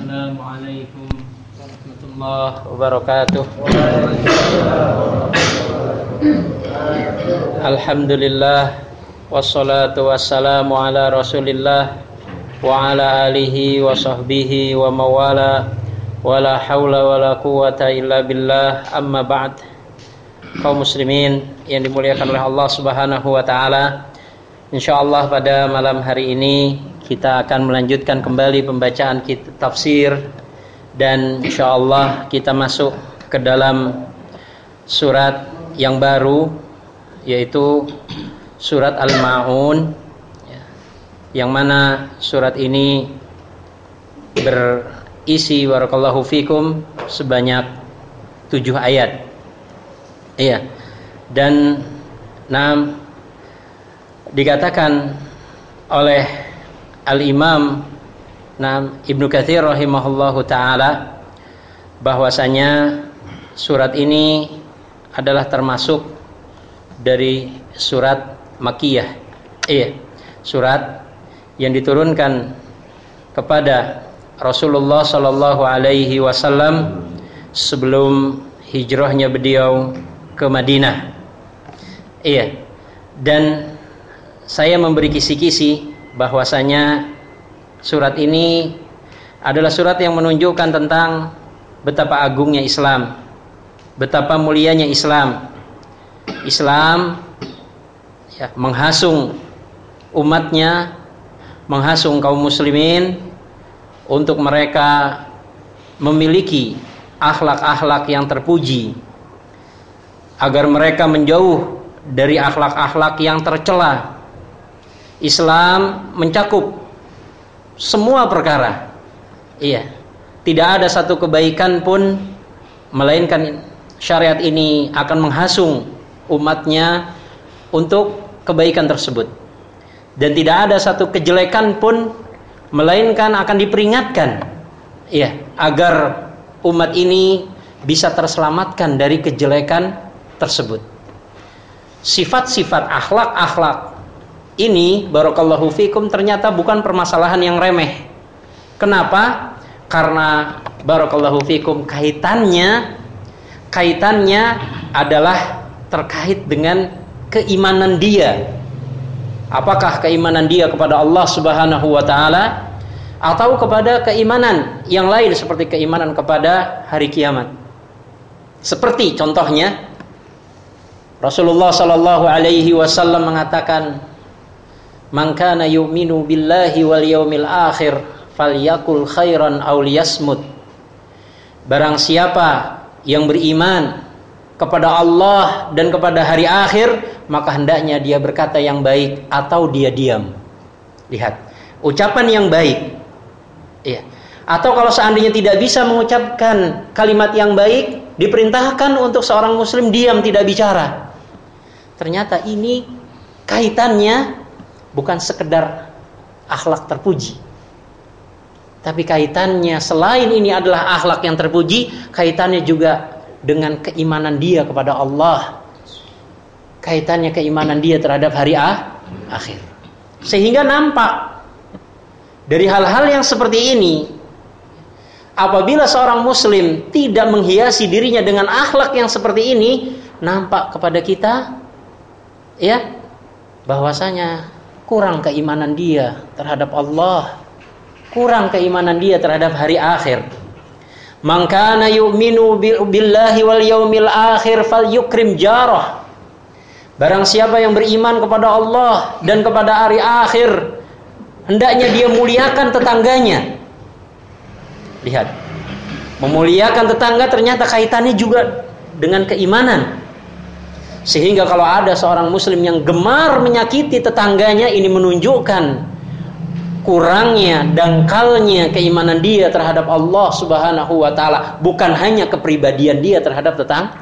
Assalamualaikum warahmatullahi wabarakatuh. Alhamdulillah wassalatu wassalamu ala Rasulillah wa ala alihi wa sahbihi wa mawala wala haula wala quwata illa billah amma ba'd. Kaum muslimin yang dimuliakan oleh Allah Subhanahu wa taala. Insyaallah pada malam hari ini kita akan melanjutkan kembali pembacaan kitab tafsir dan insyaallah kita masuk ke dalam surat yang baru yaitu surat Al-Maun yang mana surat ini berisi warakallahu fikum sebanyak tujuh ayat. Iya. Dan enam dikatakan oleh Al-Imam Nah, Ibnu Katsir rahimahullahu taala bahwasanya surat ini adalah termasuk dari surat Makiyah. Iya, surat yang diturunkan kepada Rasulullah Shallallahu alaihi wasallam sebelum hijrahnya beliau ke Madinah. Iya. Dan saya memberi kisi-kisi bahwasanya surat ini adalah surat yang menunjukkan tentang betapa agungnya Islam, betapa mulianya Islam, Islam ya, menghasung umatnya, menghasung kaum muslimin untuk mereka memiliki akhlak-akhlak yang terpuji agar mereka menjauh dari akhlak-akhlak yang tercela. Islam mencakup semua perkara. Iya. Tidak ada satu kebaikan pun melainkan syariat ini akan menghasung umatnya untuk kebaikan tersebut. Dan tidak ada satu kejelekan pun melainkan akan diperingatkan ya agar umat ini bisa terselamatkan dari kejelekan tersebut. Sifat-sifat akhlak-akhlak ini barakallahu fikum ternyata bukan permasalahan yang remeh. Kenapa? Karena barakallahu fikum kaitannya kaitannya adalah terkait dengan keimanan dia. Apakah keimanan dia kepada Allah Subhanahu wa taala atau kepada keimanan yang lain seperti keimanan kepada hari kiamat. Seperti contohnya Rasulullah sallallahu alaihi wasallam mengatakan Man kana yu'minu billahi wal yaumil akhir falyakul khairan aw liyasmut. Barang siapa yang beriman kepada Allah dan kepada hari akhir, maka hendaknya dia berkata yang baik atau dia diam. Lihat, ucapan yang baik. Iya. Atau kalau seandainya tidak bisa mengucapkan kalimat yang baik, diperintahkan untuk seorang muslim diam tidak bicara. Ternyata ini kaitannya bukan sekedar akhlak terpuji. Tapi kaitannya selain ini adalah akhlak yang terpuji, kaitannya juga dengan keimanan dia kepada Allah. Kaitannya keimanan dia terhadap hari ah, akhir. Sehingga nampak dari hal-hal yang seperti ini apabila seorang muslim tidak menghiasi dirinya dengan akhlak yang seperti ini, nampak kepada kita ya bahwasanya kurang keimanan dia terhadap Allah, kurang keimanan dia terhadap hari akhir. Man kana yu'minu billahi wal yaumil akhir falyukrim jarah. Barang siapa yang beriman kepada Allah dan kepada hari akhir, hendaknya dia muliakan tetangganya. Lihat. Memuliakan tetangga ternyata kaitannya juga dengan keimanan. Sehingga kalau ada seorang muslim yang gemar menyakiti tetangganya ini menunjukkan kurangnya dangkalnya keimanan dia terhadap Allah Subhanahu wa taala bukan hanya kepribadian dia terhadap tetangga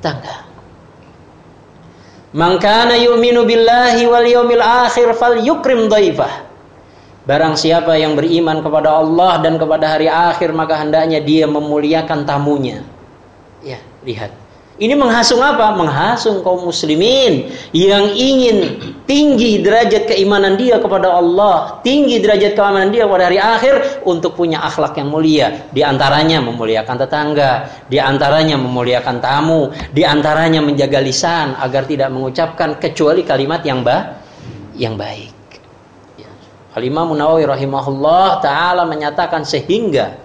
tetangga Man kana yu'minu billahi wal yawmil akhir falyukrim dhaifah Barang siapa yang beriman kepada Allah dan kepada hari akhir maka hendaknya dia memuliakan tamunya. Ya, lihat. Ini menghasung apa? Menghasung kaum muslimin yang ingin tinggi derajat keimanan dia kepada Allah, tinggi derajat keimanan dia pada hari akhir untuk punya akhlak yang mulia. Di antaranya memuliakan tetangga, di antaranya memuliakan tamu, di antaranya menjaga lisan agar tidak mengucapkan kecuali kalimat yang ba yang baik. Ya. Al-Imam Nawawi rahimahullah taala menyatakan sehingga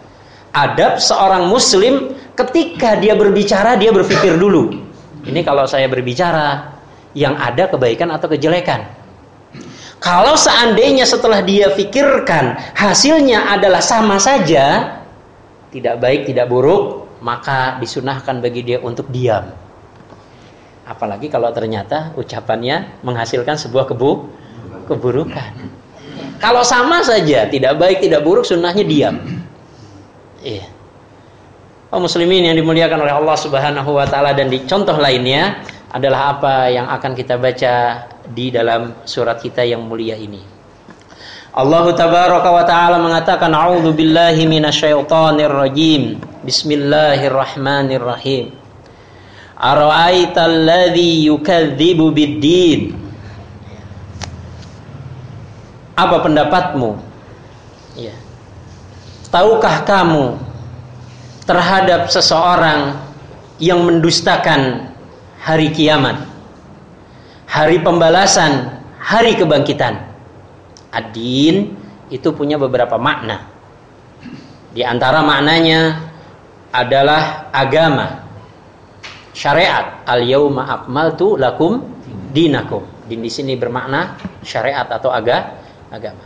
adab seorang muslim ketika dia berbicara dia berpikir dulu. Ini kalau saya berbicara yang ada kebaikan atau kejelekan. Kalau seandainya setelah dia pikirkan hasilnya adalah sama saja, tidak baik, tidak buruk, maka disunahkan bagi dia untuk diam. Apalagi kalau ternyata ucapannya menghasilkan sebuah kebu keburukan. Kalau sama saja, tidak baik, tidak buruk, sunnahnya diam. Iya. Oh muslimin yang dimuliakan oleh Allah Subhanahu wa taala dan di contoh lainnya adalah apa yang akan kita baca di dalam surat kita yang mulia ini. Allah tabaraka wa taala mengatakan a'udzu billahi minasyaitonir rajim. Bismillahirrahmanirrahim. Ara'aita alladhi yukadzibu bid-din? Apa pendapatmu? Ya. Tahukah kamu terhadap seseorang yang mendustakan hari kiamat, hari pembalasan, hari kebangkitan? Adin itu punya beberapa makna. Di antara maknanya adalah agama, syariat. Al yauma akmaltu lakum dinakum. Din di sini bermakna syariat atau aga, agama.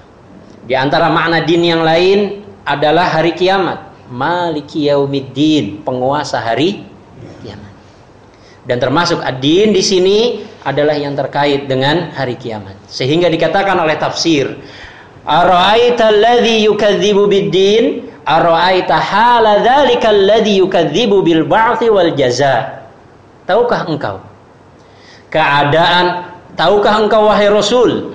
Di antara makna din yang lain adalah hari kiamat. Maliki yaumiddin, penguasa hari kiamat. Dan termasuk ad-din di sini adalah yang terkait dengan hari kiamat. Sehingga dikatakan oleh tafsir, Ara'aita alladhi yukadzibu bid-din? Ara'aita hala dzalika alladhi yukadzibu bil ba'thi wal jaza? Tahukah engkau keadaan tahukah engkau wahai Rasul?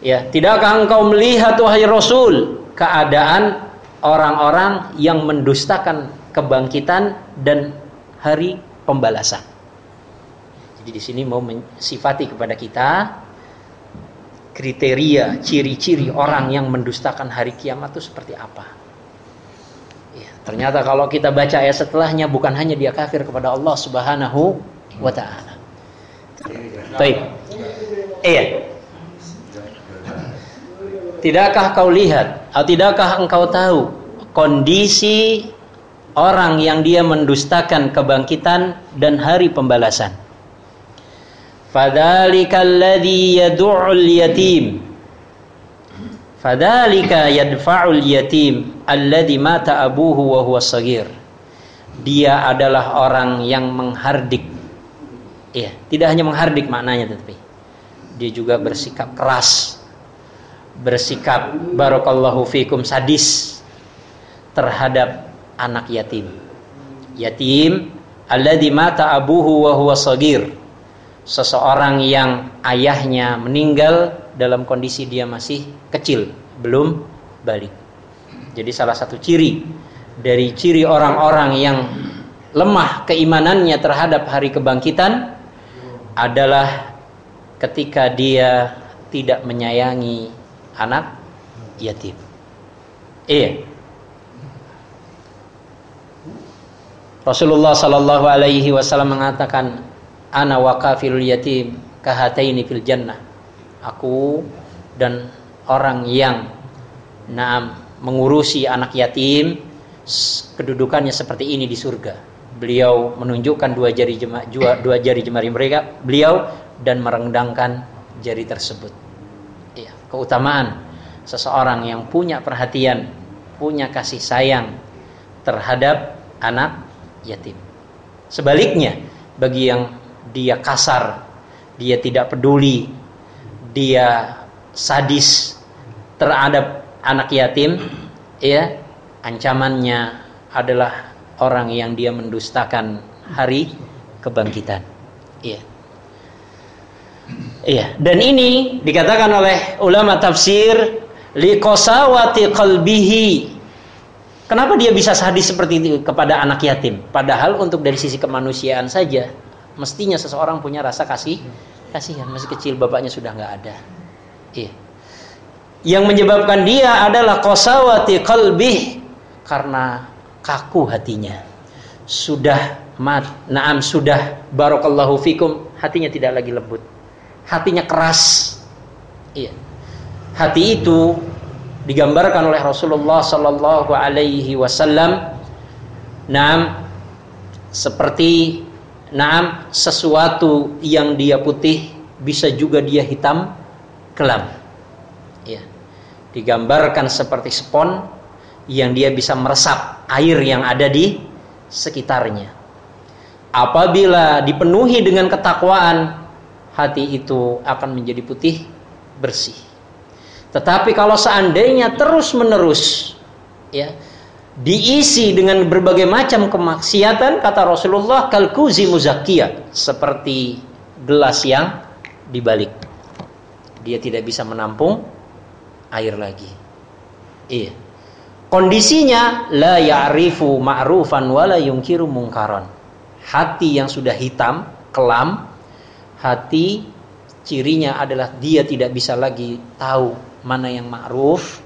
Ya, tidakkah engkau melihat wahai Rasul keadaan orang-orang yang mendustakan kebangkitan dan hari pembalasan. Jadi di sini mau mensifati kepada kita kriteria, ciri-ciri orang yang mendustakan hari kiamat itu seperti apa. Ya, ternyata kalau kita baca ayat setelahnya bukan hanya dia kafir kepada Allah Subhanahu wa taala. Baik. Iya. Tidakkah kau lihat atau tidakkah engkau tahu kondisi orang yang dia mendustakan kebangkitan dan hari pembalasan? Fadzalika alladhi yad'ul yatim. Fadzalika yadfa'ul yatim alladhi mata abuhu wa huwa sagir. Dia adalah orang yang menghardik. Iya, tidak hanya menghardik maknanya tetapi dia juga bersikap keras bersikap barakallahu fikum sadis terhadap anak yatim. Yatim alladzi mata abuhu wa huwa sagir. Seseorang yang ayahnya meninggal dalam kondisi dia masih kecil, belum balik. Jadi salah satu ciri dari ciri orang-orang yang lemah keimanannya terhadap hari kebangkitan adalah ketika dia tidak menyayangi anak yatim. Iya. Rasulullah sallallahu alaihi wasallam mengatakan ana wa yatim kahataini fil jannah. Aku dan orang yang naam mengurusi anak yatim kedudukannya seperti ini di surga. Beliau menunjukkan dua jari jema, dua jari jemari mereka beliau dan merendangkan jari tersebut keutamaan seseorang yang punya perhatian, punya kasih sayang terhadap anak yatim. Sebaliknya, bagi yang dia kasar, dia tidak peduli, dia sadis terhadap anak yatim, ya, ancamannya adalah orang yang dia mendustakan hari kebangkitan. Iya. Iya, dan ini dikatakan oleh ulama tafsir liqasawati qalbihi. Kenapa dia bisa sadis seperti itu kepada anak yatim? Padahal untuk dari sisi kemanusiaan saja, mestinya seseorang punya rasa kasih, kasihan. Masih kecil bapaknya sudah nggak ada. Iya. Yang menyebabkan dia adalah qasawati qalbih karena kaku hatinya. Sudah mat, naam sudah barakallahu fikum, hatinya tidak lagi lembut. Hatinya keras. Iya. Hati itu digambarkan oleh Rasulullah sallallahu alaihi wasallam naam seperti naam sesuatu yang dia putih bisa juga dia hitam kelam ya digambarkan seperti spon yang dia bisa meresap air yang ada di sekitarnya apabila dipenuhi dengan ketakwaan hati itu akan menjadi putih bersih tetapi kalau seandainya terus-menerus ya diisi dengan berbagai macam kemaksiatan kata Rasulullah kalkuzi muzakiyah seperti gelas yang dibalik. Dia tidak bisa menampung air lagi. Iya. Kondisinya la ya'rifu ma'rufan wa la yungkiru mungkaran. Hati yang sudah hitam, kelam, hati cirinya adalah dia tidak bisa lagi tahu mana yang ma'ruf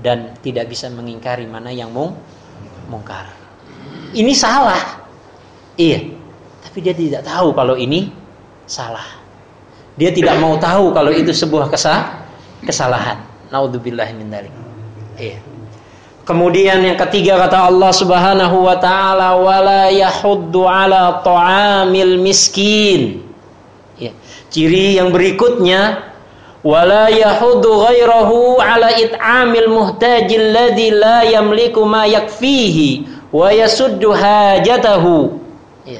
dan tidak bisa mengingkari mana yang mung mungkar. Ini salah. Iya. Tapi dia tidak tahu kalau ini salah. Dia tidak mau tahu kalau itu sebuah kesah kesalahan. Naudzubillah min dzalik. Iya. Kemudian yang ketiga kata Allah Subhanahu wa taala wala yahuddu ala ta'amil miskin. Ciri yang berikutnya wala yahudu ghairahu ala it'amil muhtajil ladzi la yamliku ma yakfihi wa yasuddu hajatahu ya.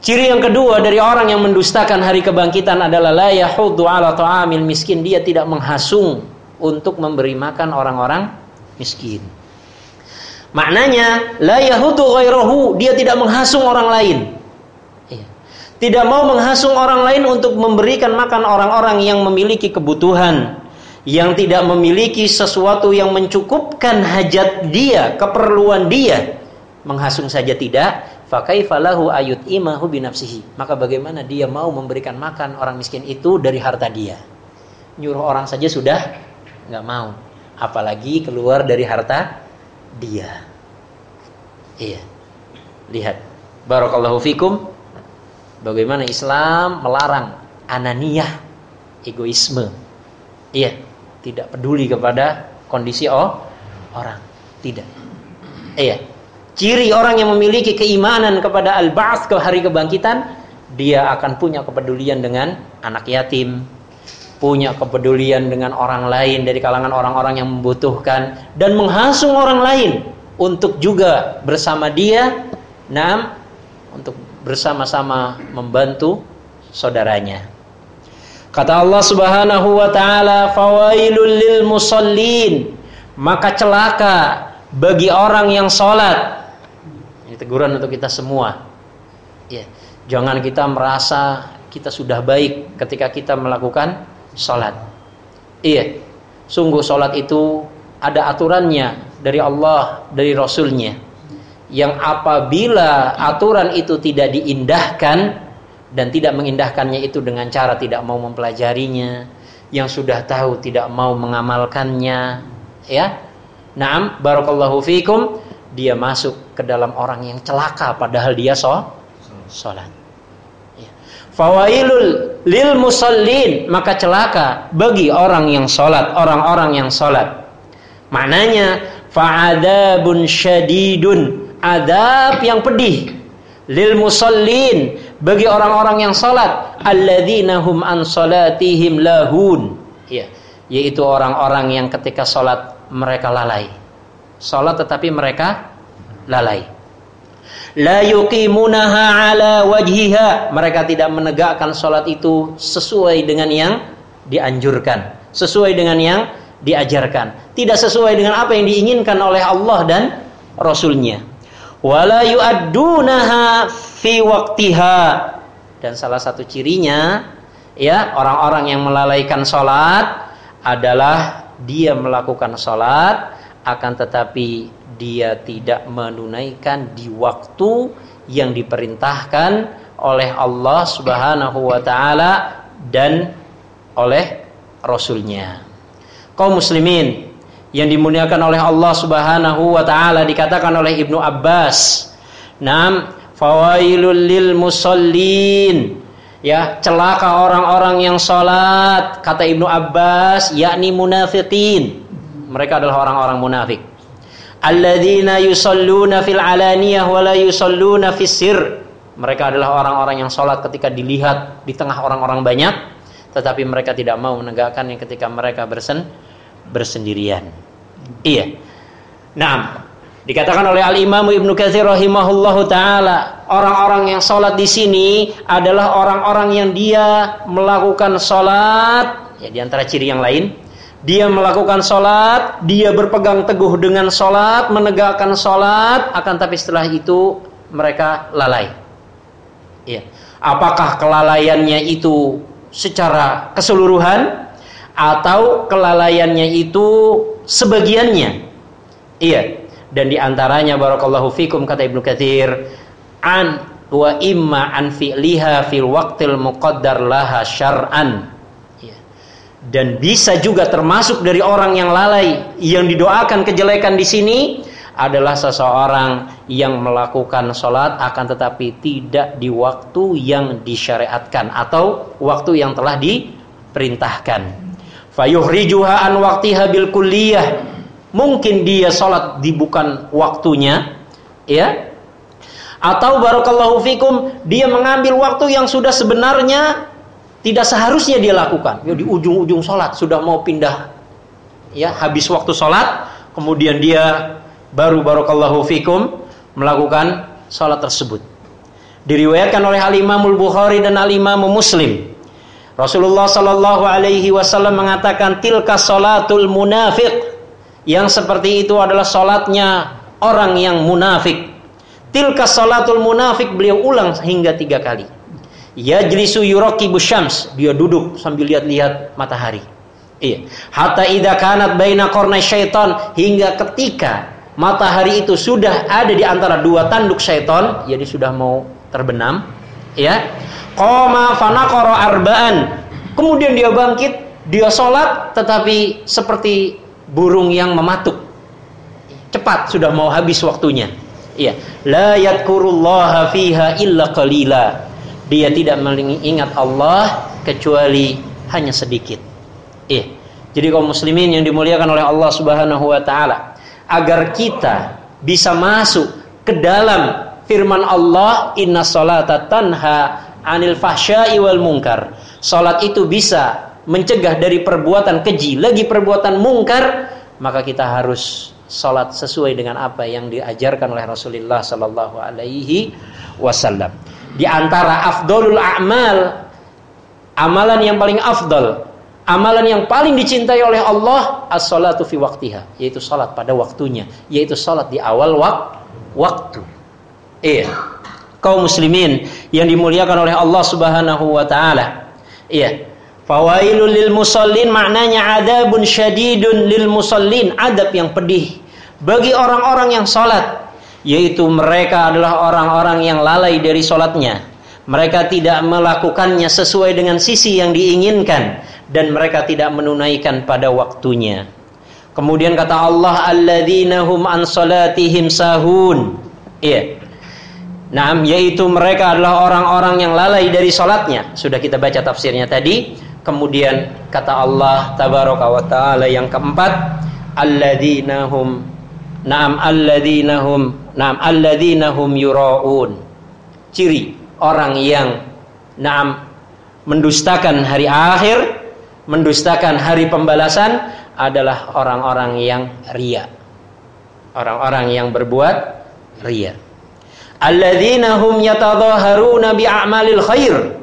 Ciri yang kedua dari orang yang mendustakan hari kebangkitan adalah la yahudu ala ta'amil miskin dia tidak menghasung untuk memberi makan orang-orang miskin. Maknanya la yahudu ghairahu dia tidak menghasung orang lain tidak mau menghasung orang lain untuk memberikan makan orang-orang yang memiliki kebutuhan, yang tidak memiliki sesuatu yang mencukupkan hajat dia, keperluan dia, menghasung saja tidak, fakaifalahu ayut imahu binafsihi. Maka bagaimana dia mau memberikan makan orang miskin itu dari harta dia? Nyuruh orang saja sudah nggak mau, apalagi keluar dari harta dia. Iya. Lihat. Barakallahu fikum bagaimana Islam melarang ananiyah, egoisme. Iya, tidak peduli kepada kondisi oh, orang. Tidak. Iya. Ciri orang yang memiliki keimanan kepada al-ba'ats ke hari kebangkitan, dia akan punya kepedulian dengan anak yatim, punya kepedulian dengan orang lain dari kalangan orang-orang yang membutuhkan dan menghasung orang lain untuk juga bersama dia nam untuk bersama-sama membantu saudaranya. Kata Allah Subhanahu wa taala, "Fawailul lil musallin." Maka celaka bagi orang yang sholat. Ini teguran untuk kita semua. Ya, jangan kita merasa kita sudah baik ketika kita melakukan sholat. Iya, sungguh sholat itu ada aturannya dari Allah, dari Rasulnya yang apabila aturan itu tidak diindahkan dan tidak mengindahkannya itu dengan cara tidak mau mempelajarinya, yang sudah tahu tidak mau mengamalkannya, ya. Naam, barakallahu fikum, dia masuk ke dalam orang yang celaka padahal dia so salat. Ya. Fawailul lil musallin, maka celaka bagi orang yang salat, orang-orang yang salat. Maknanya fa'adabun syadidun adab yang pedih. Lil musallin. Bagi orang-orang yang salat. Alladzina hum an salatihim lahun. Ya yaitu orang-orang yang ketika salat mereka lalai. Salat tetapi mereka lalai. La yuqimunaha ala wajhiha. Mereka tidak menegakkan salat itu sesuai dengan yang dianjurkan. Sesuai dengan yang diajarkan. Tidak sesuai dengan apa yang diinginkan oleh Allah dan Rasulnya wala yu'addunaha fi waqtiha dan salah satu cirinya ya orang-orang yang melalaikan sholat adalah dia melakukan sholat akan tetapi dia tidak menunaikan di waktu yang diperintahkan oleh Allah Subhanahu wa taala dan oleh rasulnya. Kaum muslimin yang dimuliakan oleh Allah Subhanahu wa taala dikatakan oleh Ibnu Abbas, "Nam fawailul lil musallin." Ya, celaka orang-orang yang salat, kata Ibnu Abbas, yakni munafiqin. Mereka adalah orang-orang munafik alladzina yusalluna fil alaniyah wa la yusalluna fis sir. Mereka adalah orang-orang yang sholat ketika dilihat di tengah orang-orang banyak, tetapi mereka tidak mau menegakkannya ketika mereka bersen bersendirian. Iya. Nah, dikatakan oleh Al Imam Ibnu Katsir rahimahullahu taala, orang-orang yang sholat di sini adalah orang-orang yang dia melakukan sholat, ya di antara ciri yang lain, dia melakukan sholat, dia berpegang teguh dengan sholat, menegakkan sholat, akan tapi setelah itu mereka lalai. Ya. Apakah kelalaiannya itu secara keseluruhan atau kelalaiannya itu sebagiannya? Iya. Dan di antaranya barakallahu fikum kata Ibnu Katsir an wa imma an fi'liha fil waqtil muqaddar laha syar'an dan bisa juga termasuk dari orang yang lalai yang didoakan kejelekan di sini adalah seseorang yang melakukan sholat akan tetapi tidak di waktu yang disyariatkan atau waktu yang telah diperintahkan. Fayuhrijuha an waktiha bil kulliyah. Mungkin dia sholat di bukan waktunya, ya. Atau barakallahu fikum dia mengambil waktu yang sudah sebenarnya tidak seharusnya dia lakukan. Ya, di ujung-ujung sholat sudah mau pindah, ya habis waktu sholat, kemudian dia baru barokallahu fikum melakukan sholat tersebut. Diriwayatkan oleh Al Imamul Bukhari dan Al Imam Muslim. Rasulullah Shallallahu Alaihi Wasallam mengatakan tilka sholatul munafik yang seperti itu adalah sholatnya orang yang munafik. Tilka sholatul munafik beliau ulang hingga tiga kali. Yajlisu yuraqibu syams, dia duduk sambil lihat-lihat matahari. Iya. Hatta idza kanat baina qarnai syaitan hingga ketika matahari itu sudah ada di antara dua tanduk syaitan, jadi sudah mau terbenam, ya. Qama fanaqara arba'an. Kemudian dia bangkit, dia sholat tetapi seperti burung yang mematuk. Cepat sudah mau habis waktunya. Iya. La yadkurullaha fiha illa qalila dia tidak mengingat Allah kecuali hanya sedikit. Eh, jadi kaum muslimin yang dimuliakan oleh Allah Subhanahu wa taala, agar kita bisa masuk ke dalam firman Allah, "Inna salata tanha 'anil fahsya'i wal munkar." Salat itu bisa mencegah dari perbuatan keji, lagi perbuatan mungkar, maka kita harus salat sesuai dengan apa yang diajarkan oleh Rasulullah sallallahu alaihi wasallam. Di antara afdolul a'mal, amalan yang paling afdol, amalan yang paling dicintai oleh Allah as-salatu fi waktiha, yaitu salat pada waktunya, yaitu salat di awal wak waktu. Iya. Kaum muslimin yang dimuliakan oleh Allah Subhanahu wa taala. Iya. Fawailul lil musallin maknanya adabun syadidun lil musallin, adab yang pedih bagi orang-orang yang salat yaitu mereka adalah orang-orang yang lalai dari sholatnya. Mereka tidak melakukannya sesuai dengan sisi yang diinginkan dan mereka tidak menunaikan pada waktunya. Kemudian kata Allah alladzina hum an sahun. Iya. Nah, yaitu mereka adalah orang-orang yang lalai dari sholatnya. Sudah kita baca tafsirnya tadi. Kemudian kata Allah tabaraka wa taala yang keempat, alladzina hum Naam alladzina hum Naam alladzina hum yuraun. Ciri orang yang naam mendustakan hari akhir, mendustakan hari pembalasan adalah orang-orang yang ria. Orang-orang yang berbuat ria. Alladzina hum yatadhaharuna bi a'malil khair.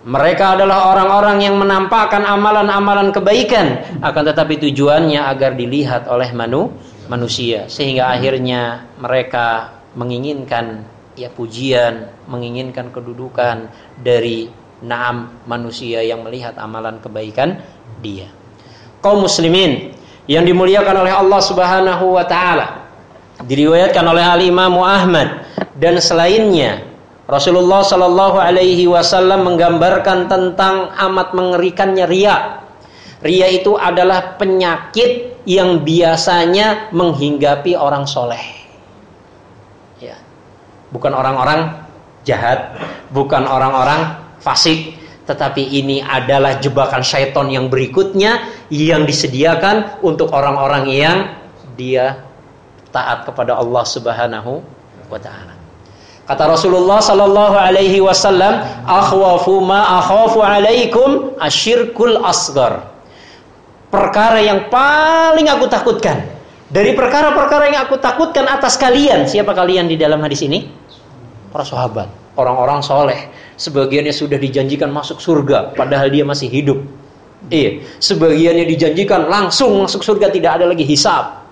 Mereka adalah orang-orang yang menampakkan amalan-amalan kebaikan akan tetapi tujuannya agar dilihat oleh manu, manusia sehingga akhirnya mereka menginginkan ya pujian, menginginkan kedudukan dari naam manusia yang melihat amalan kebaikan dia. Kaum muslimin yang dimuliakan oleh Allah Subhanahu wa taala. Diriwayatkan oleh Al Imam Ahmad dan selainnya Rasulullah Shallallahu alaihi wasallam menggambarkan tentang amat mengerikannya ria. Ria itu adalah penyakit yang biasanya menghinggapi orang soleh. Ya. Bukan orang-orang jahat, bukan orang-orang fasik, tetapi ini adalah jebakan syaitan yang berikutnya yang disediakan untuk orang-orang yang dia taat kepada Allah Subhanahu wa taala. Kata Rasulullah sallallahu alaihi wasallam, "Akhwafu ma akhafu alaikum asyirkul asgar." Perkara yang paling aku takutkan dari perkara-perkara yang aku takutkan atas kalian. Siapa kalian di dalam hadis ini? Para sahabat, orang-orang soleh sebagiannya sudah dijanjikan masuk surga padahal dia masih hidup. Iya, sebagiannya dijanjikan langsung masuk surga tidak ada lagi hisab.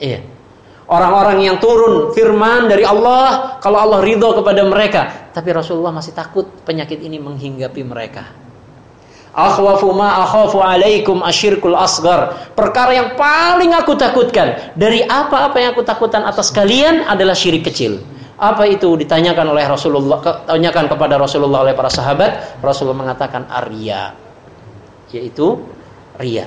Iya. Orang-orang yang turun firman dari Allah kalau Allah ridho kepada mereka, tapi Rasulullah masih takut penyakit ini menghinggapi mereka. Akhwafu ma alaikum asyirkul asgar. Perkara yang paling aku takutkan dari apa-apa yang aku takutkan atas kalian adalah syirik kecil. Apa itu ditanyakan oleh Rasulullah, tanyakan kepada Rasulullah oleh para sahabat. Rasulullah mengatakan arya, yaitu ria.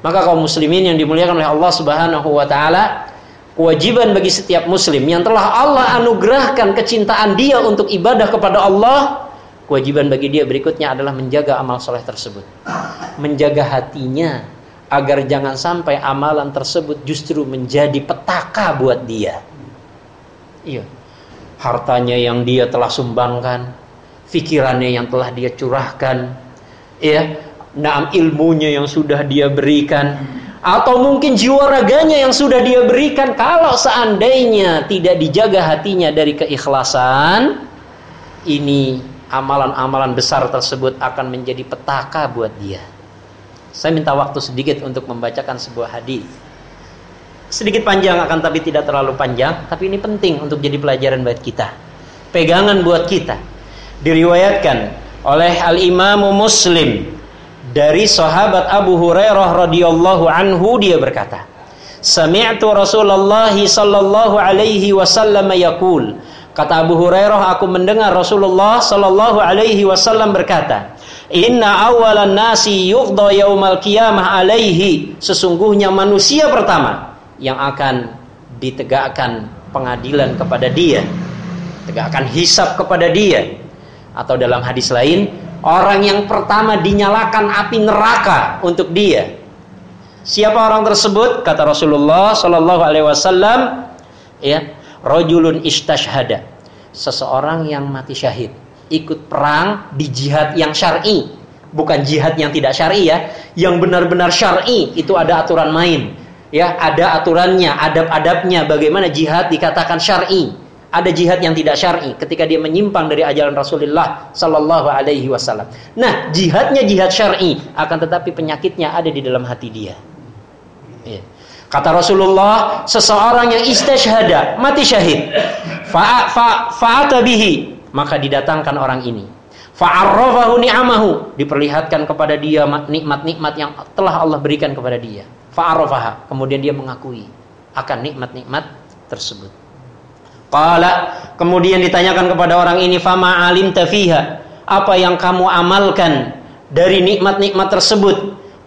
Maka kaum muslimin yang dimuliakan oleh Allah Subhanahu wa taala, kewajiban bagi setiap muslim yang telah Allah anugerahkan kecintaan dia untuk ibadah kepada Allah, kewajiban bagi dia berikutnya adalah menjaga amal soleh tersebut. Menjaga hatinya agar jangan sampai amalan tersebut justru menjadi petaka buat dia. Iya hartanya yang dia telah sumbangkan, pikirannya yang telah dia curahkan, ya, naam ilmunya yang sudah dia berikan, atau mungkin jiwa raganya yang sudah dia berikan kalau seandainya tidak dijaga hatinya dari keikhlasan, ini amalan-amalan besar tersebut akan menjadi petaka buat dia. Saya minta waktu sedikit untuk membacakan sebuah hadis sedikit panjang akan tapi tidak terlalu panjang, tapi ini penting untuk jadi pelajaran buat kita. Pegangan buat kita. Diriwayatkan oleh Al-Imam Muslim dari sahabat Abu Hurairah radhiyallahu anhu dia berkata, Sami'tu Rasulullah sallallahu alaihi wasallam yaqul Kata Abu Hurairah, aku mendengar Rasulullah sallallahu alaihi wasallam berkata, Inna awalan nasi yuqda yaumal qiyamah alaihi. Sesungguhnya manusia pertama yang akan ditegakkan pengadilan kepada dia, tegakkan hisap kepada dia. Atau dalam hadis lain, orang yang pertama dinyalakan api neraka untuk dia. Siapa orang tersebut? Kata Rasulullah Shallallahu Alaihi Wasallam, ya, rojulun istashhada, seseorang yang mati syahid, ikut perang di jihad yang syar'i, bukan jihad yang tidak syar'i ya, yang benar-benar syar'i itu ada aturan main ya ada aturannya, adab-adabnya bagaimana jihad dikatakan syar'i. Ada jihad yang tidak syar'i ketika dia menyimpang dari ajaran Rasulullah sallallahu alaihi wasallam. Nah, jihadnya jihad syar'i, akan tetapi penyakitnya ada di dalam hati dia. Ya. Kata Rasulullah, seseorang yang istashhada, mati syahid, fa fa bihi, maka didatangkan orang ini. Fa'arrafahu ni'amahu, diperlihatkan kepada dia nikmat-nikmat yang telah Allah berikan kepada dia fa'arafaha kemudian dia mengakui akan nikmat-nikmat tersebut qala. Kemudian ditanyakan kepada orang ini fama alim tafiha apa yang kamu amalkan dari nikmat-nikmat tersebut?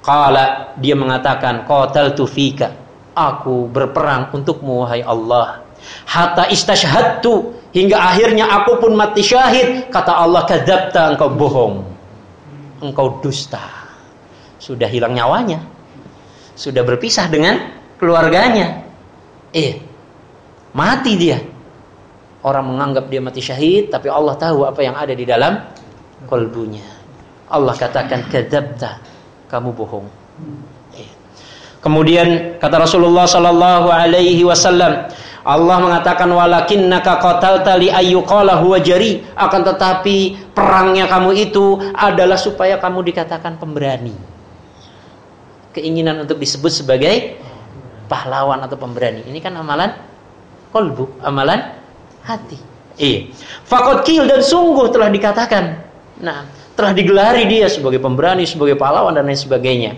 Qala. Dia mengatakan qataltu fika. Aku berperang untukmu wahai Allah. Hatta istashhadtu. Hingga akhirnya aku pun mati syahid. Kata Allah kadzabta engkau bohong. Engkau dusta. Sudah hilang nyawanya. Sudah berpisah dengan keluarganya. Eh, mati dia. Orang menganggap dia mati syahid, tapi Allah tahu apa yang ada di dalam kolbunya. Allah katakan kadzabta, kamu bohong. Eh. Kemudian kata Rasulullah sallallahu alaihi wasallam, Allah mengatakan walakinnaka qatalta li ayyuqala huwa jari akan tetapi perangnya kamu itu adalah supaya kamu dikatakan pemberani keinginan untuk disebut sebagai pahlawan atau pemberani. Ini kan amalan kolbu, amalan hati. Iya. Fakot kil dan sungguh telah dikatakan. Nah, telah digelari dia sebagai pemberani, sebagai pahlawan dan lain sebagainya.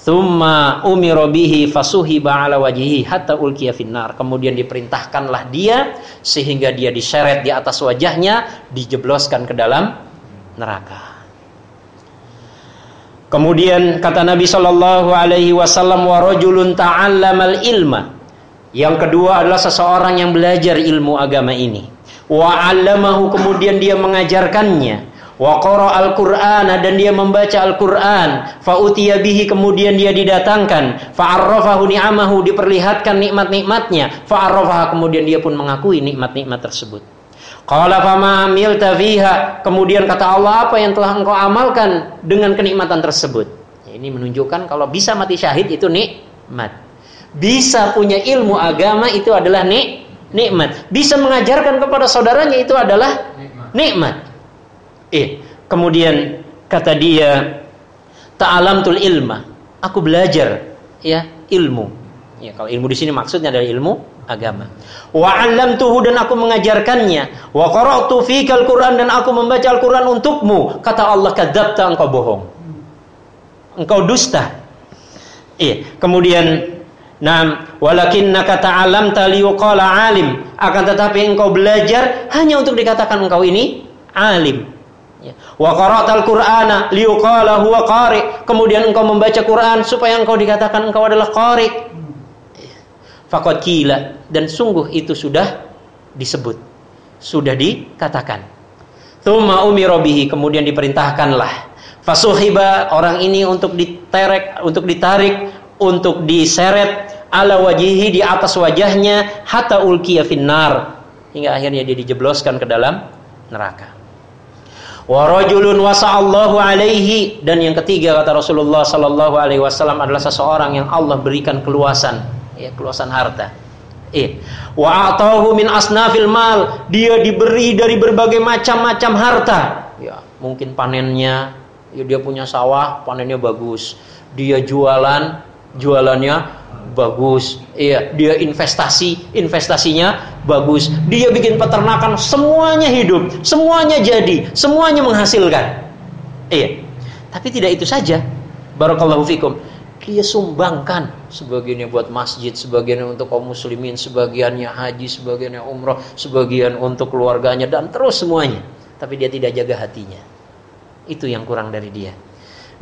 Thumma umira bihi fasuhiba ala wajhihi hatta ulqiya finnar. Kemudian diperintahkanlah dia sehingga dia diseret di atas wajahnya, dijebloskan ke dalam neraka. Kemudian kata Nabi Shallallahu alaihi wasallam wa rajulun ta'allamal ilma. Yang kedua adalah seseorang yang belajar ilmu agama ini. Wa 'allamahu kemudian dia mengajarkannya. Wa qara al-Qur'ana dan dia membaca Al-Qur'an. Fa utiya kemudian dia didatangkan. Fa arrafahu ni'amahu diperlihatkan nikmat-nikmatnya. Fa arrafaha kemudian dia pun mengakui nikmat-nikmat tersebut. Qala fama amilta fiha? Kemudian kata Allah apa yang telah engkau amalkan dengan kenikmatan tersebut? Ini menunjukkan kalau bisa mati syahid itu nikmat bisa punya ilmu agama itu adalah nik nikmat bisa mengajarkan kepada saudaranya itu adalah nikmat Eh, kemudian kata dia, tul ilma. Aku belajar ya ilmu. Ya, kalau ilmu di sini maksudnya adalah ilmu agama. Wa 'allamtuhu dan aku mengajarkannya. Wa qara'tu fikal Qur'an dan aku membaca Al-Qur'an untukmu. Kata Allah, kadzabta engkau bohong. Engkau dusta. Iya, kemudian Nam, walakinnaka ta'alamta liyuqala alim. Akan tetapi engkau belajar hanya untuk dikatakan engkau ini alim. Ya. Wa qara'tal Qur'ana liyuqala huwa qari. Kemudian engkau membaca Quran supaya engkau dikatakan engkau adalah qari. Ya. Faqad kila dan sungguh itu sudah disebut. Sudah dikatakan. Tsumma umira bihi kemudian diperintahkanlah. Fasuhiba orang ini untuk diterek, untuk ditarik, untuk diseret ala wajihi di atas wajahnya hatta ulqiya finnar hingga akhirnya dia dijebloskan ke dalam neraka. Warajulun wasa'allahu alaihi dan yang ketiga kata Rasulullah sallallahu alaihi wasallam adalah seseorang yang Allah berikan keluasan, ya keluasan harta. Eh, wa atahu min asnafil mal, dia diberi dari berbagai macam-macam harta. Ya, mungkin panennya ya dia punya sawah, panennya bagus. Dia jualan, jualannya bagus. Iya, dia investasi, investasinya bagus. Dia bikin peternakan, semuanya hidup, semuanya jadi, semuanya menghasilkan. Iya. Tapi tidak itu saja. Barakallahu fikum. Dia sumbangkan sebagiannya buat masjid, sebagiannya untuk kaum muslimin, sebagiannya haji, sebagiannya umroh, sebagian untuk keluarganya dan terus semuanya. Tapi dia tidak jaga hatinya. Itu yang kurang dari dia.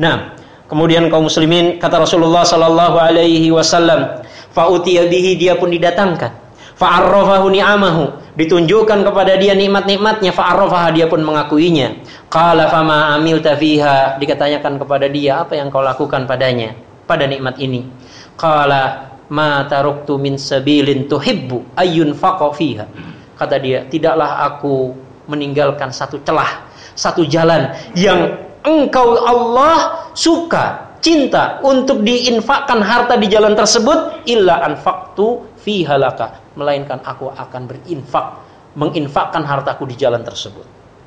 Nah, Kemudian kaum muslimin kata Rasulullah sallallahu alaihi wasallam, fa'utiya bihi dia pun didatangkan. Fa'arrafahu ni'amahu, ditunjukkan kepada dia nikmat-nikmatnya, fa'arrafaha dia pun mengakuinya. Qala fama amilta fiha, dikatakan kepada dia apa yang kau lakukan padanya, pada nikmat ini. Qala ma taruktu min sabilin tuhibbu ayyun fiha. Kata dia, tidaklah aku meninggalkan satu celah, satu jalan yang engkau Allah suka cinta untuk diinfakkan harta di jalan tersebut illa anfaqtu fi halaka melainkan aku akan berinfak menginfakkan hartaku di jalan tersebut.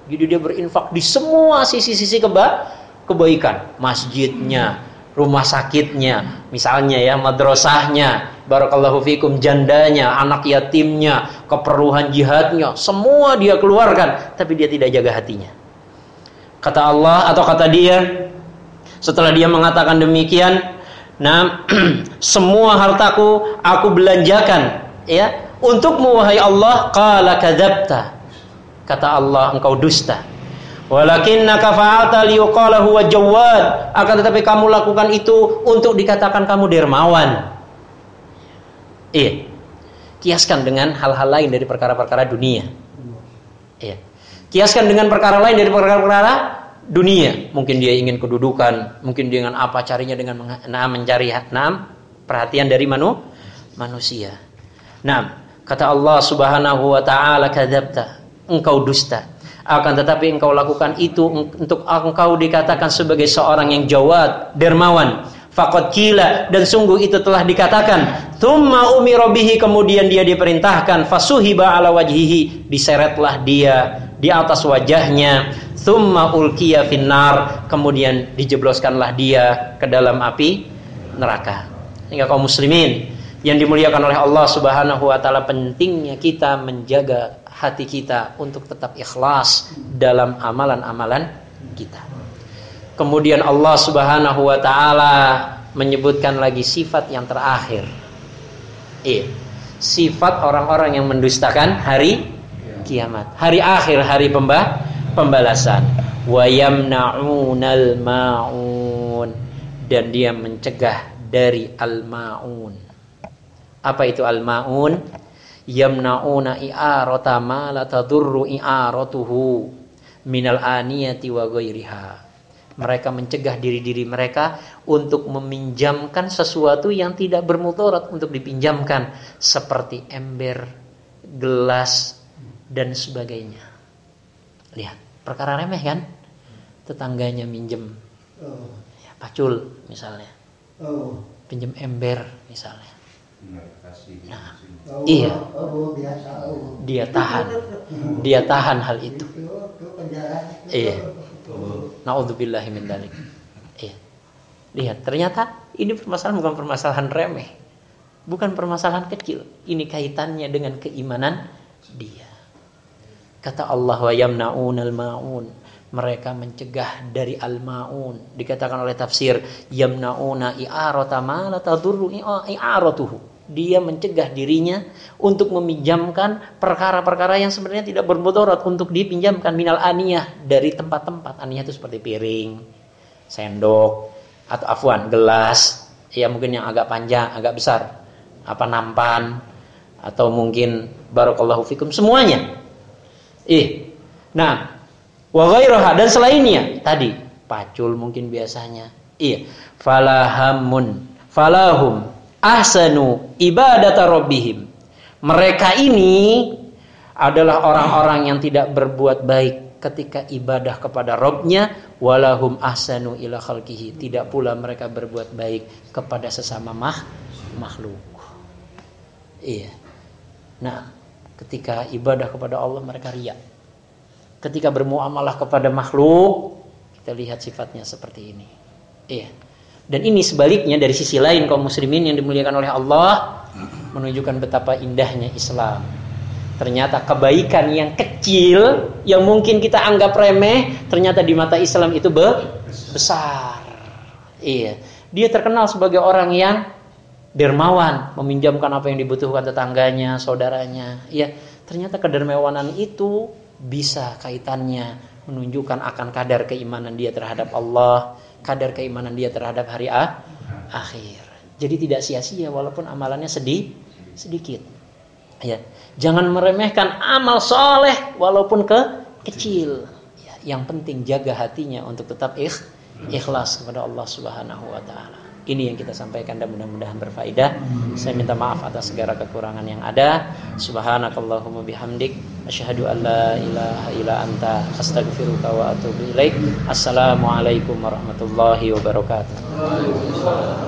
Jadi dia berinfak di semua sisi-sisi keba kebaikan. Masjidnya rumah sakitnya misalnya ya madrasahnya barakallahu fikum jandanya anak yatimnya keperluan jihadnya semua dia keluarkan. Tapi dia tidak jaga hatinya Kata Allah atau kata dia setelah dia mengatakan demikian, nah semua hartaku aku belanjakan ya untukmu wahai Allah qala kadzabta. Kata Allah engkau dusta. Walakinnaka fa'alta liyuqala huwa jawad. Akan tetapi kamu lakukan itu untuk dikatakan kamu dermawan. Iya. Kiaskan dengan hal-hal lain dari perkara-perkara dunia. Iya. Kiaskan dengan perkara lain dari perkara-perkara dunia. Mungkin dia ingin kedudukan, mungkin dengan apa carinya dengan nah, mencari nah, perhatian dari manu, manusia. Nah, kata Allah Subhanahu wa taala kadzabta. Engkau dusta. Akan tetapi engkau lakukan itu untuk engkau dikatakan sebagai seorang yang jawad, dermawan. Fakot kila dan sungguh itu telah dikatakan. Thumma umira bihi kemudian dia diperintahkan fasuhiba ala wajhihi diseretlah dia di atas wajahnya thumma ulqiya finnar kemudian dijebloskanlah dia ke dalam api neraka hingga kaum muslimin yang dimuliakan oleh Allah Subhanahu wa taala pentingnya kita menjaga hati kita untuk tetap ikhlas dalam amalan-amalan kita. Kemudian Allah Subhanahu wa taala menyebutkan lagi sifat yang terakhir. Iya. Sifat orang-orang yang mendustakan hari kiamat. Hari akhir, hari pembah, pembalasan. Wa yamna'unal ma'un dan dia mencegah dari al-ma'un. Apa itu al-ma'un? Yamna'una i'arata ma la tadurru i'aratuhu minal aniyati wa ghairiha mereka mencegah diri-diri mereka untuk meminjamkan sesuatu yang tidak bermudarat untuk dipinjamkan seperti ember, gelas dan sebagainya. Lihat, perkara remeh kan? Tetangganya minjem oh. ya, pacul misalnya. Oh. Pinjem ember misalnya. Nah, iya. Dia tahan. Dia tahan hal itu. Iya. Naudzubillah min dalik. Iya. Lihat, ternyata ini permasalahan bukan permasalahan remeh. Bukan permasalahan kecil. Ini kaitannya dengan keimanan dia. Kata Allah wa yamnaunal maun. Mereka mencegah dari al-maun. Dikatakan oleh tafsir yamnauna i'arata ma la tadurru i'aratuhu dia mencegah dirinya untuk meminjamkan perkara-perkara yang sebenarnya tidak bermudarat untuk dipinjamkan minal aniyah dari tempat-tempat. Aniyah itu seperti piring, sendok, atau afwan, gelas, ya mungkin yang agak panjang, agak besar, apa nampan, atau mungkin barakallahu fikum semuanya. Ih. Nah, wa ghairaha dan selainnya tadi pacul mungkin biasanya. Iya. Falahamun falahum ahsanu ibadata rabbihim. Mereka ini adalah orang-orang yang tidak berbuat baik ketika ibadah kepada Robnya walahum ahsanu ila khalqihi tidak pula mereka berbuat baik kepada sesama makhluk iya nah ketika ibadah kepada Allah mereka riak ketika bermuamalah kepada makhluk kita lihat sifatnya seperti ini iya dan ini sebaliknya dari sisi lain kaum muslimin yang dimuliakan oleh Allah menunjukkan betapa indahnya Islam. Ternyata kebaikan yang kecil yang mungkin kita anggap remeh, ternyata di mata Islam itu be besar. Iya. Dia terkenal sebagai orang yang dermawan, meminjamkan apa yang dibutuhkan tetangganya, saudaranya. Iya, ternyata kedermawanan itu bisa kaitannya menunjukkan akan kadar keimanan dia terhadap Allah, kadar keimanan dia terhadap hari ah, akhir. Jadi tidak sia-sia walaupun amalannya sedih sedikit. Ya, jangan meremehkan amal soleh walaupun ke kecil. Ya, yang penting jaga hatinya untuk tetap ikhlas kepada Allah Subhanahu wa taala. Ini yang kita sampaikan dan mudah-mudahan berfaedah. Saya minta maaf atas segala kekurangan yang ada. Subhanakallahumma bihamdik asyhadu an la ilaha illa anta astaghfiruka wa atubu ilaik. Assalamualaikum warahmatullahi wabarakatuh. Waalaikumsalam.